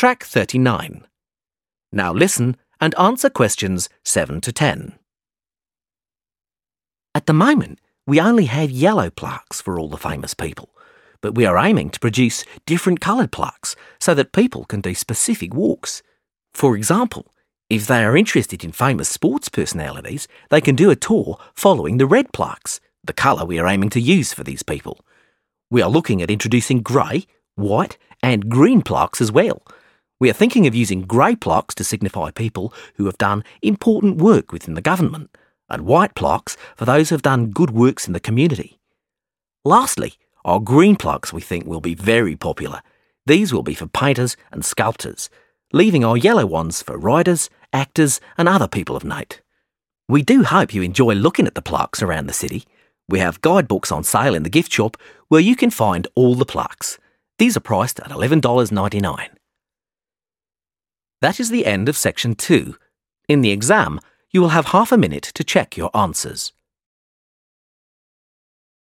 Track 39. Now listen and answer questions 7 to 10. At the moment, we only have yellow plaques for all the famous people, but we are aiming to produce different coloured plaques so that people can do specific walks. For example, if they are interested in famous sports personalities, they can do a tour following the red plaques, the colour we are aiming to use for these people. We are looking at introducing grey, white, and green plaques as well. We are thinking of using grey plaques to signify people who have done important work within the government, and white plaques for those who have done good works in the community. Lastly, our green plaques we think will be very popular. These will be for painters and sculptors, leaving our yellow ones for writers, actors, and other people of note. We do hope you enjoy looking at the plaques around the city. We have guidebooks on sale in the gift shop where you can find all the plaques. These are priced at $11.99. That is the end of section 2. In the exam, you will have half a minute to check your answers.